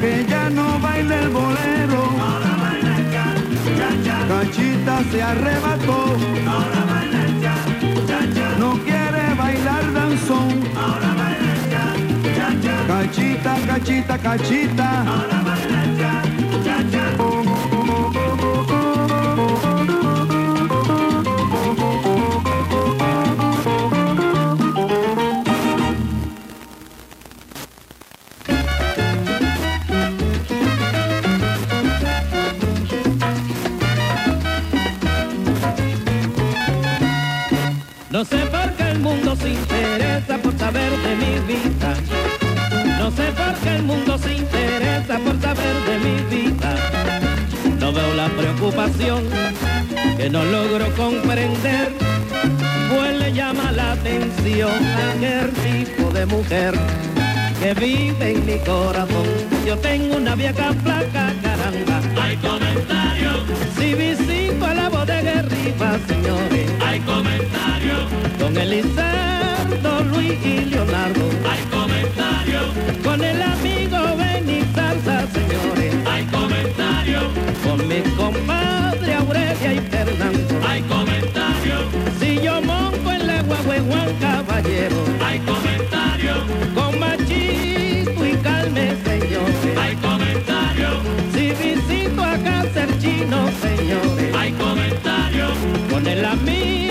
que ya no baila el bolero. Ahora baila el cha, cha. Cachita se arrebató, Ahora baila el cha, cha, no quiere bailar danzón. Ahora baila el cha, cha. Cachita, cachita, cachita. Ahora baila el cha, cha. Qué el mundo se interesa por saber de mi vida. No veo la preocupación que no logro comprender. Pues le llama la atención a aquel tipo de mujer que vive en mi corazón. Yo tengo una vieja placa, caramba. Hay comentarios, Si visito a la bodega arriba, señores. hay comentarios, Con Elizardo, Luis y Leonardo. hay comentarios, Con el amigo Benny Salsa, señores. hay comentarios, Con mi compadre Aurelia y Fernando. hay comentarios, Si yo monto en la guagua Juan Caballero. hay comentarios, Con Machito y Calme, señores. hay comentarios, Si visito a casa el chino, señores. Con el amigo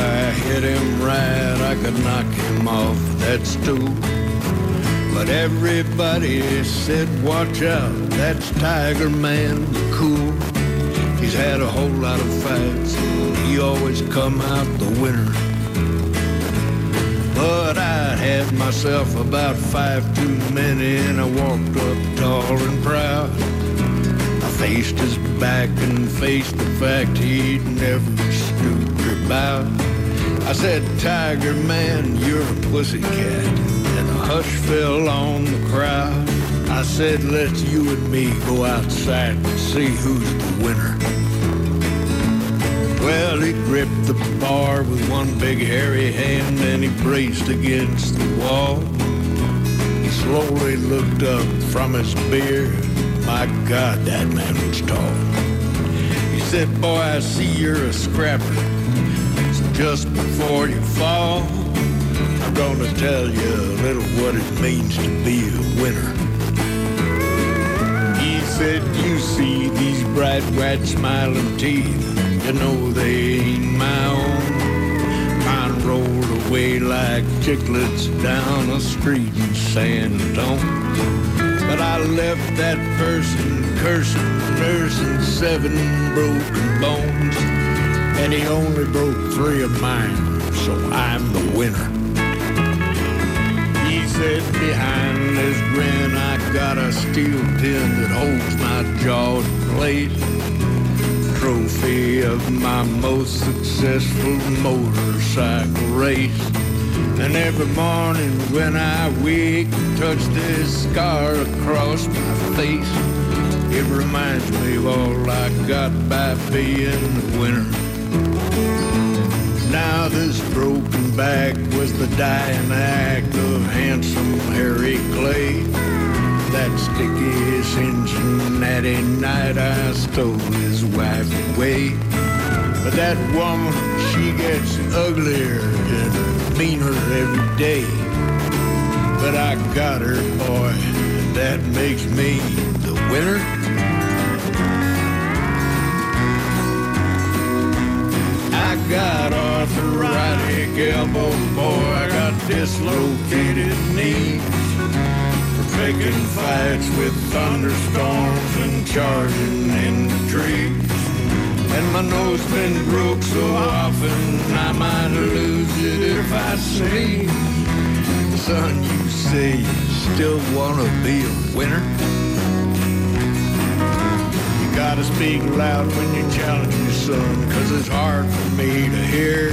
I hit him right, I could knock him off that stool. But everybody said, watch out, that's Tiger Man, cool. He's had a whole lot of fights, he always come out the winner. But I had myself about five too many, and I walked up tall and proud. I faced his back and faced the fact he'd never stooped bowed. I said, Tiger Man, you're a pussycat. And a hush fell on the crowd. I said, let's you and me go outside and see who's the winner. Well, he gripped the bar with one big hairy hand and he braced against the wall. He slowly looked up from his beer. My God, that man was tall. He said, boy, I see you're a scrapper. Just before you fall, I'm gonna tell you a little what it means to be a winner. He said, you see these bright, white, smiling teeth. You know they ain't my own. Mine rolled away like Chiclets down a street in San Antonio. But I left that person cursing, nursing seven broken bones. And he only broke three of mine, so I'm the winner. He said behind this grin I got a steel pin that holds my jaw in place trophy of my most successful motorcycle race. And every morning when I wake and touch this scar across my face, it reminds me of all I got by being the winner. Now this broken back was the dying act of handsome Harry Clay. That sticky Cincinnati night I stole his wife away. But that woman, she gets uglier and meaner every day. But I got her, boy, and that makes me the winner. Got arthritic elbow, boy, I got dislocated knees For picking fights with thunderstorms and charging in the trees. And my nose been broke so often I might lose it if I sneeze. Son, you say you still wanna be a winner? You gotta speak loud when you challenge me, cause it's hard for me to hear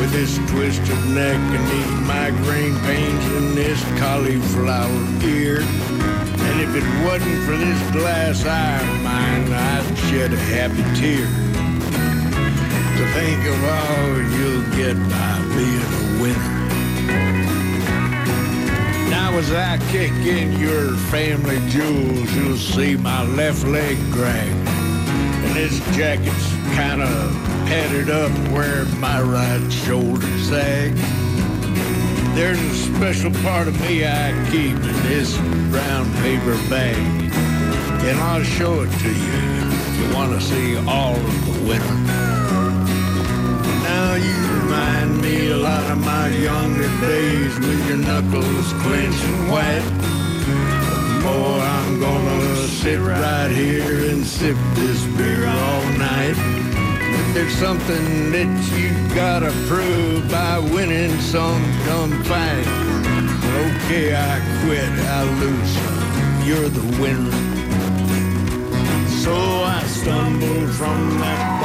with this twisted neck and these migraine pains and this cauliflower ear. And if it wasn't for this glass eye of mine, I'd shed a happy tear. To think of all you'll get by being a winner. Now as I kick in your family jewels, you'll see my left leg crack. This jacket's kind of padded up where my right shoulder sags. There's a special part of me I keep in this brown paper bag. And I'll show it to you if you want to see all of the winter. Now you remind me a lot of my younger days with your knuckles clenching white. Boy, I'm gonna sit right here and sip there's something that you gotta prove by winning some dumb fight. Okay, I quit, I lose. You're the winner. So I stumbled from that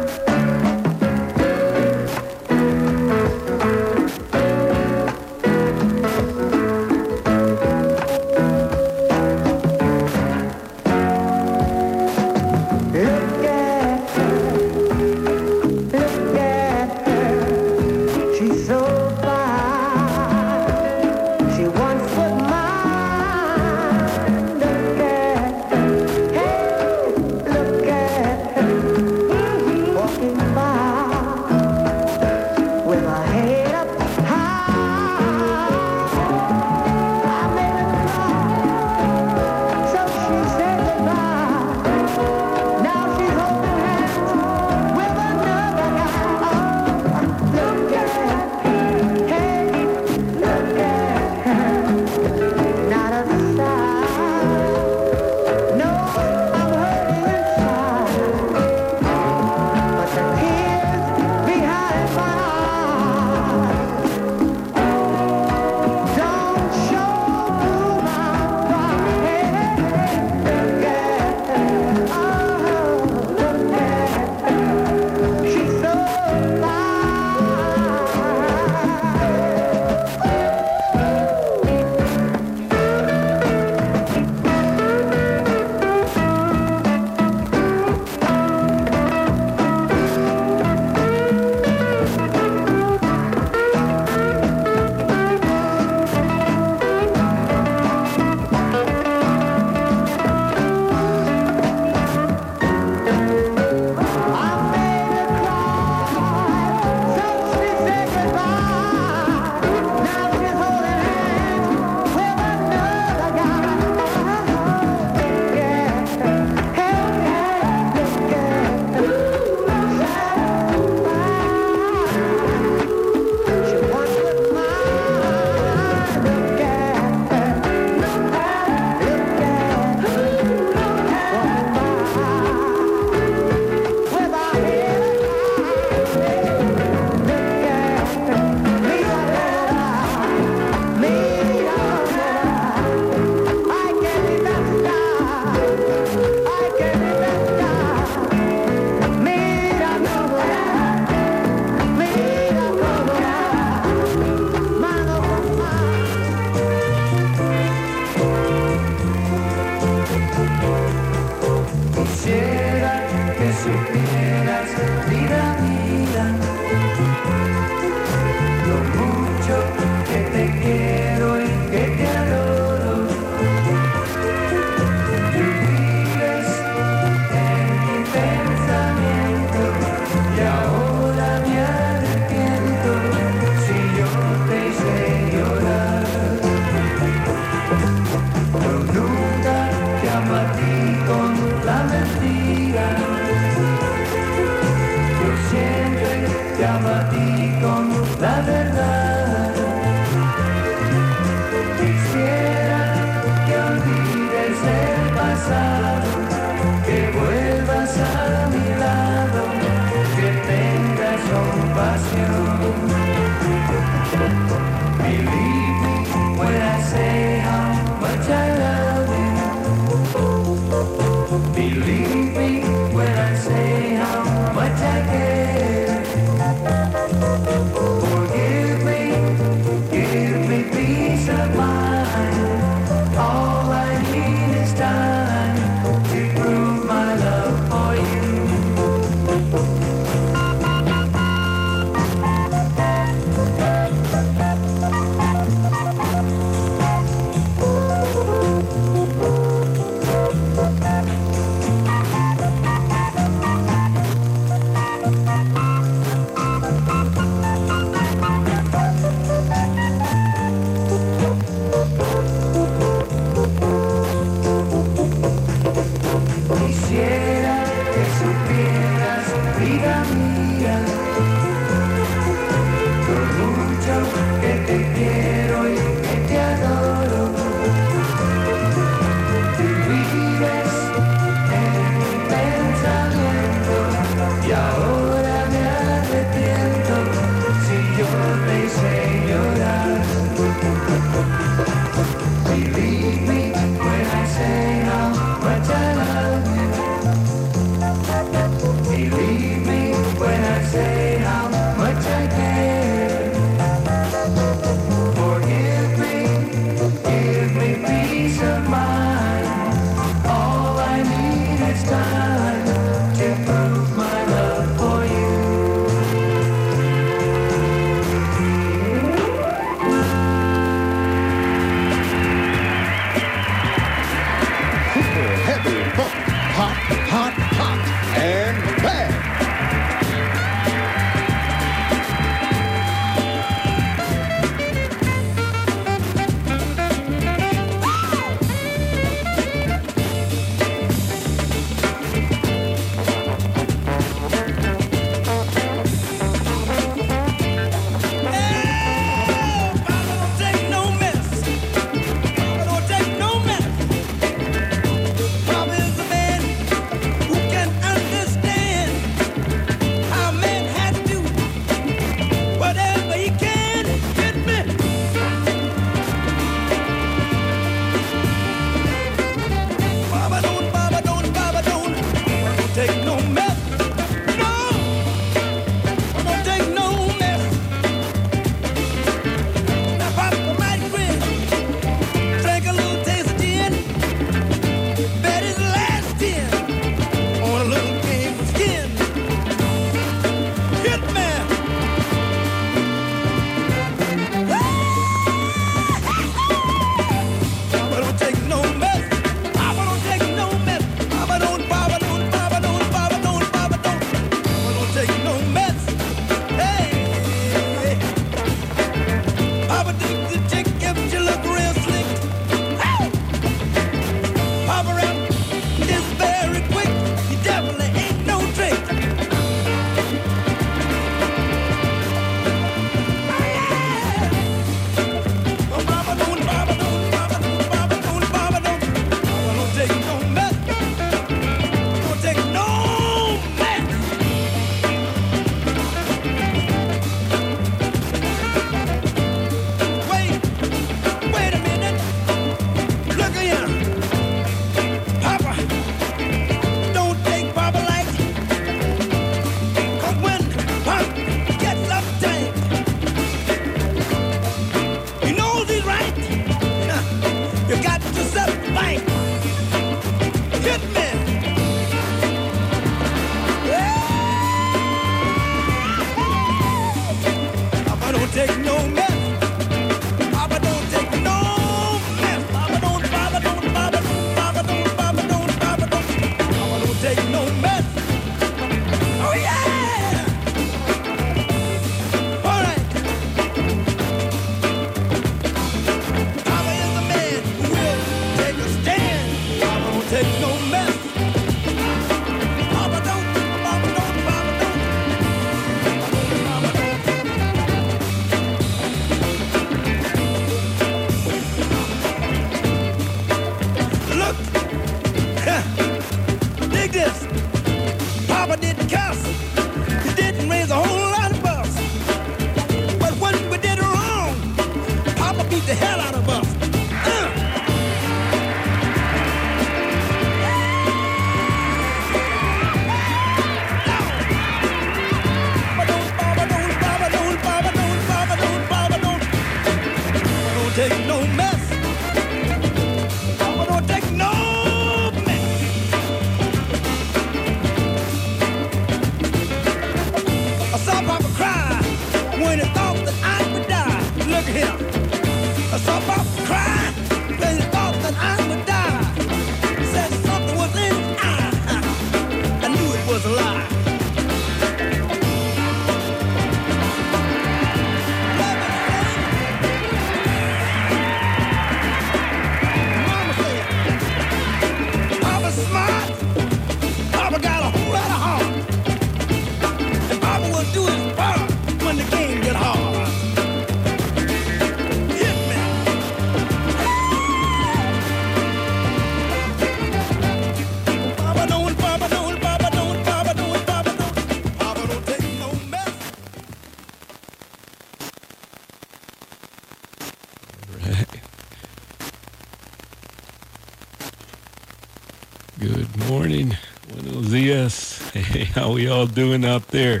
Good morning. Buenos dias. Hey, how we all doing out there?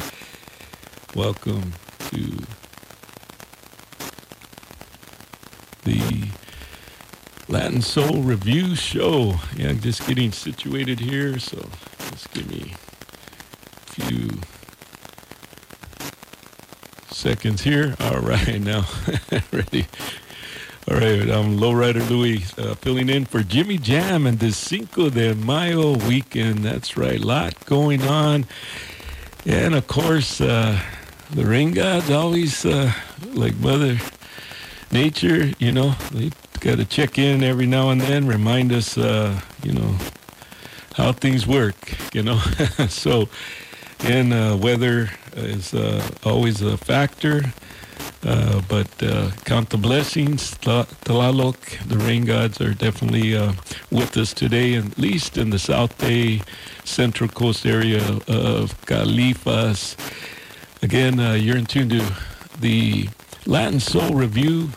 Welcome to the Latin Soul Review Show. Yeah, I'm just getting situated here, so just give me a few seconds here. All right, now ready. All right, I'm Lowrider Louie, uh, filling in for Jimmy Jam and the Cinco de Mayo weekend. That's right, a lot going on. And of course, uh, the rain gods always, uh, like Mother Nature, you know, they got to check in every now and then, remind us, uh, you know, how things work, you know. so, and uh, weather is uh, always a factor. Uh, but uh, count the blessings. Tlaloc, the rain gods are definitely uh, with us today, at least in the South Bay, Central Coast area of Califas. Again, you're in tune to the Latin Soul Review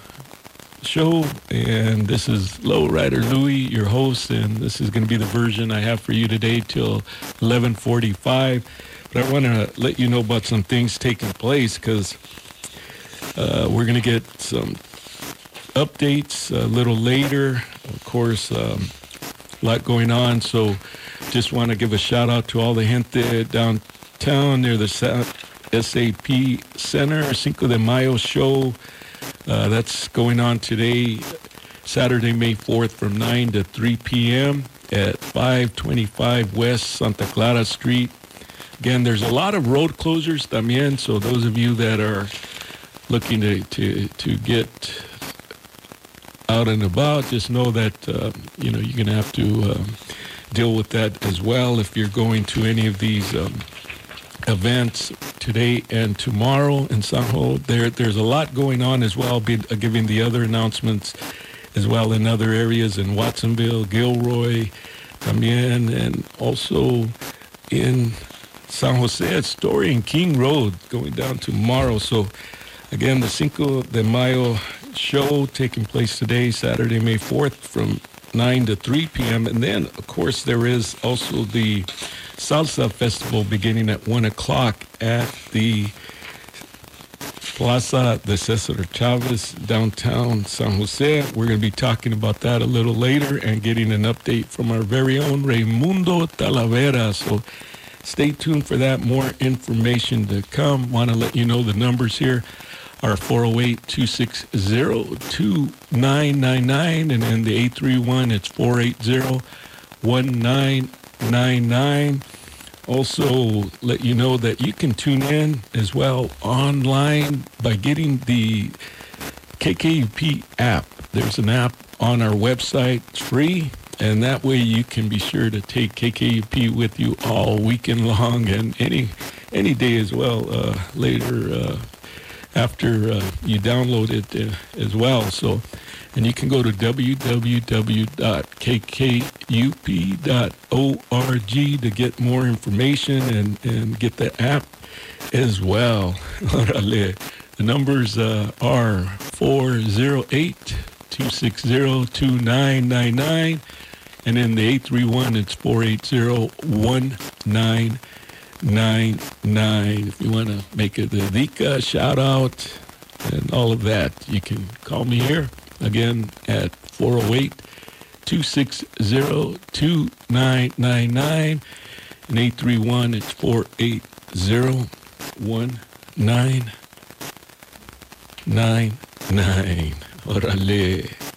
show, and this is Low Rider Louie, your host, and this is going to be the version I have for you today till 11:45. But I want to let you know about some things taking place because uh, we're going to get some updates a little later. Of course, um, a lot going on. So just want to give a shout out to all the gente downtown near the SAP Center, Cinco de Mayo show. Uh, that's going on today, Saturday, May 4th from 9 to 3 p.m. at 525 West Santa Clara Street. Again, there's a lot of road closures también, so those of you that are looking to, to, to get out and about, just know that, uh, you know, you're going to have to um, deal with that as well if you're going to any of these um, events today and tomorrow in San Jose. There, there's a lot going on as well. Be uh, giving the other announcements as well in other areas in Watsonville, Gilroy, también, and also in San Jose at Story and King Road going down tomorrow. So Again, the Cinco de Mayo show taking place today, Saturday, May 4th, from 9 to 3 p.m. And then, of course, there is also the Salsa Festival beginning at 1 o'clock at the Plaza de Cesar Chavez, downtown San Jose. We're going to be talking about that a little later and getting an update from our very own Raimundo Talavera. So stay tuned for that. More information to come. Want to let you know the numbers here are 408-260-2999 and then the 831 it's 480-1999 also let you know that you can tune in as well online by getting the KKUP app. There's an app on our website it's free and that way you can be sure to take KKUP with you all weekend long and any any day as well uh, later uh, after uh, you download it uh, as well. So, and you can go to www.kkup.org to get more information and, and get the app as well. the numbers uh, are 408 260 2999. And in the 831, it's 480 nine nine. If you want to make a Vika shout out and all of that, you can call me here again at 408 260 2999 and 831 it's 480 1999. Orale.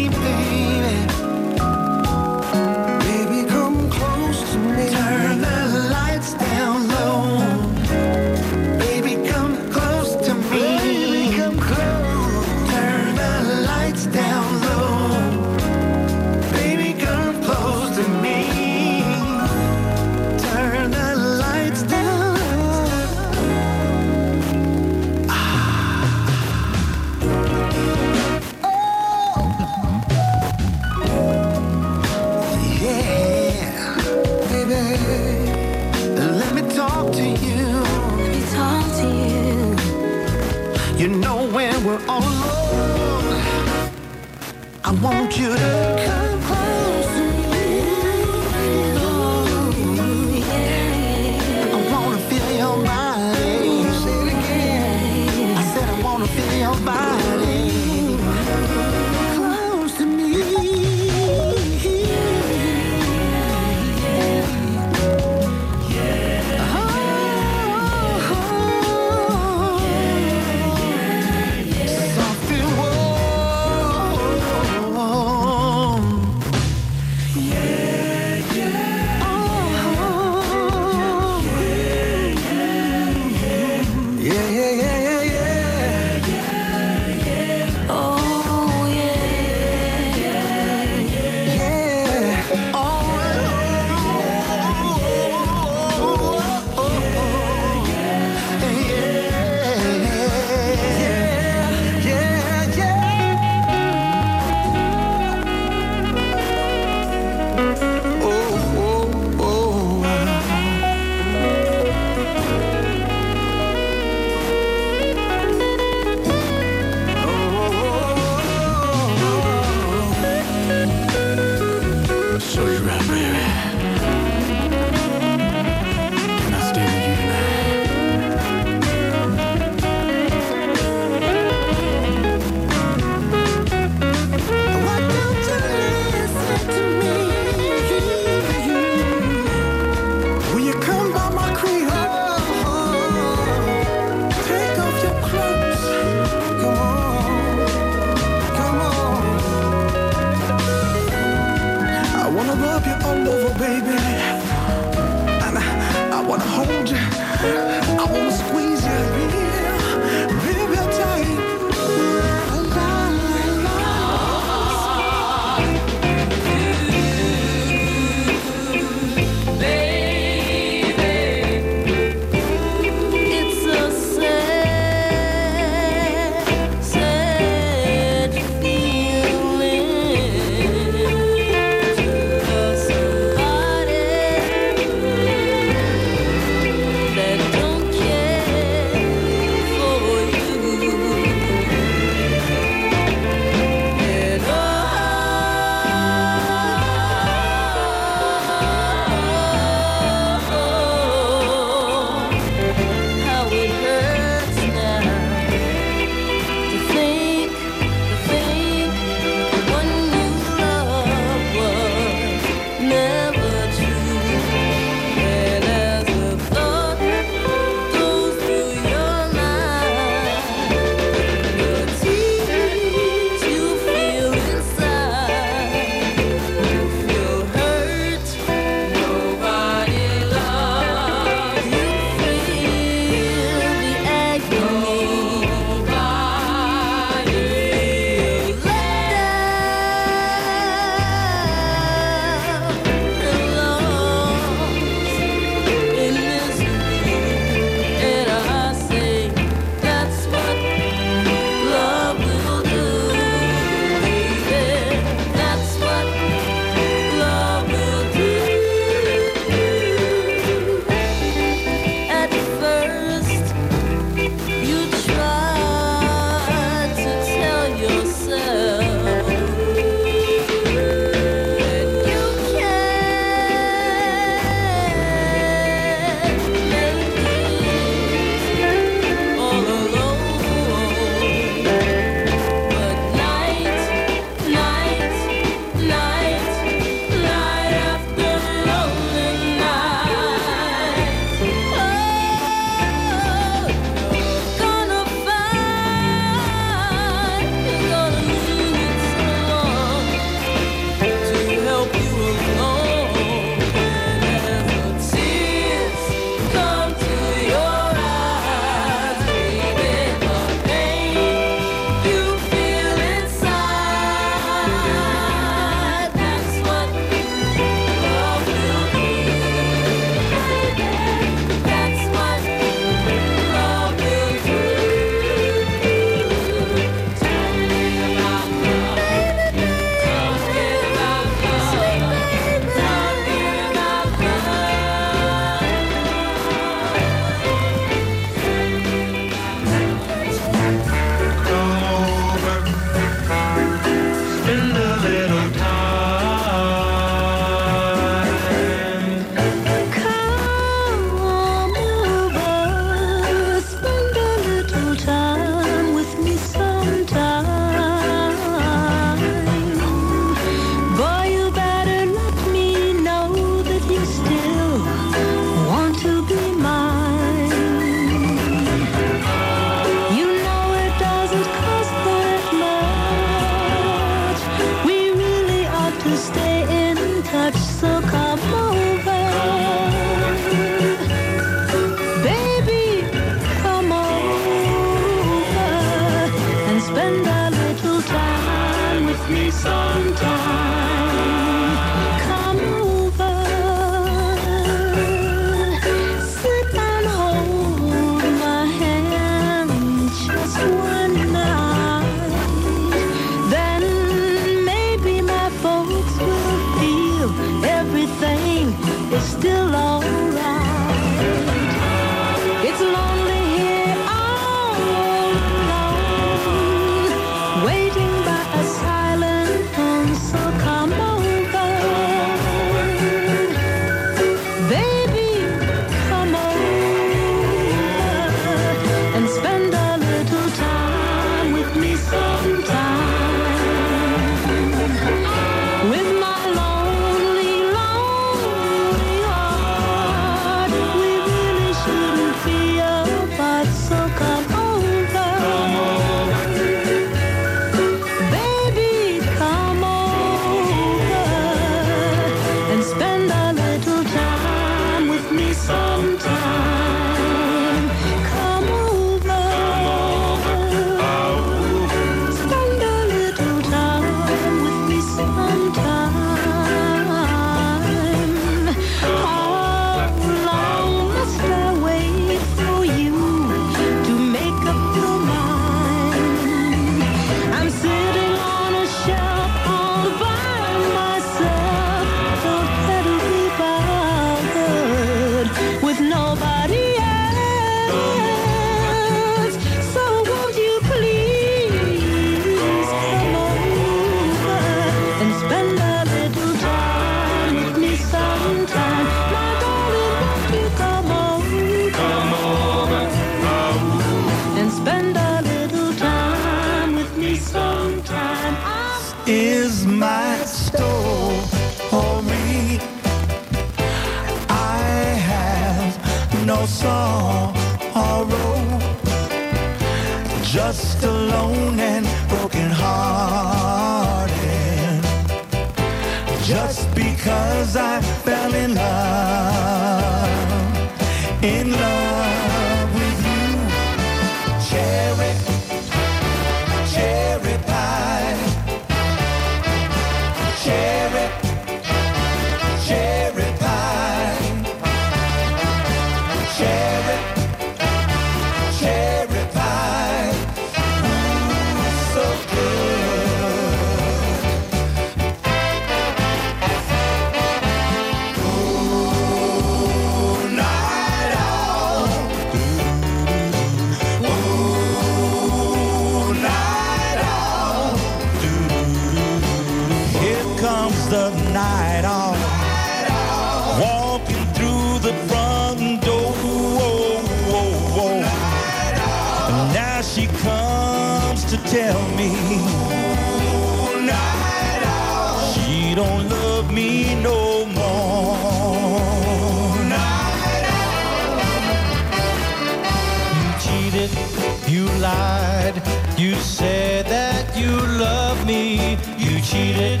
said that you love me. You cheated,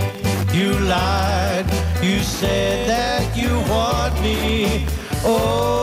you lied. You said that you want me. Oh.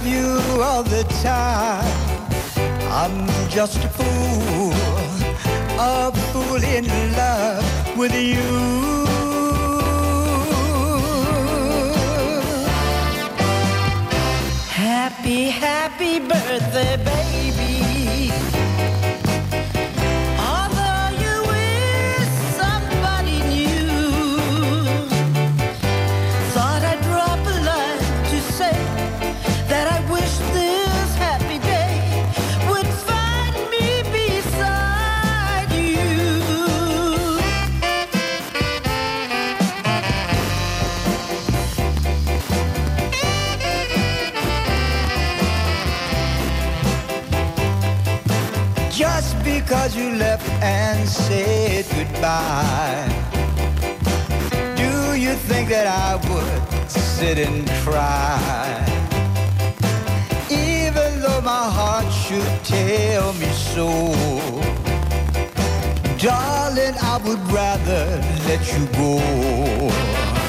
love you all the time. I'm just a fool, a fool in love with you. Happy, happy birthday, baby. said goodbye. Do you think that I would sit and cry? Even though my heart should tell me so. Darling, I would rather let you go.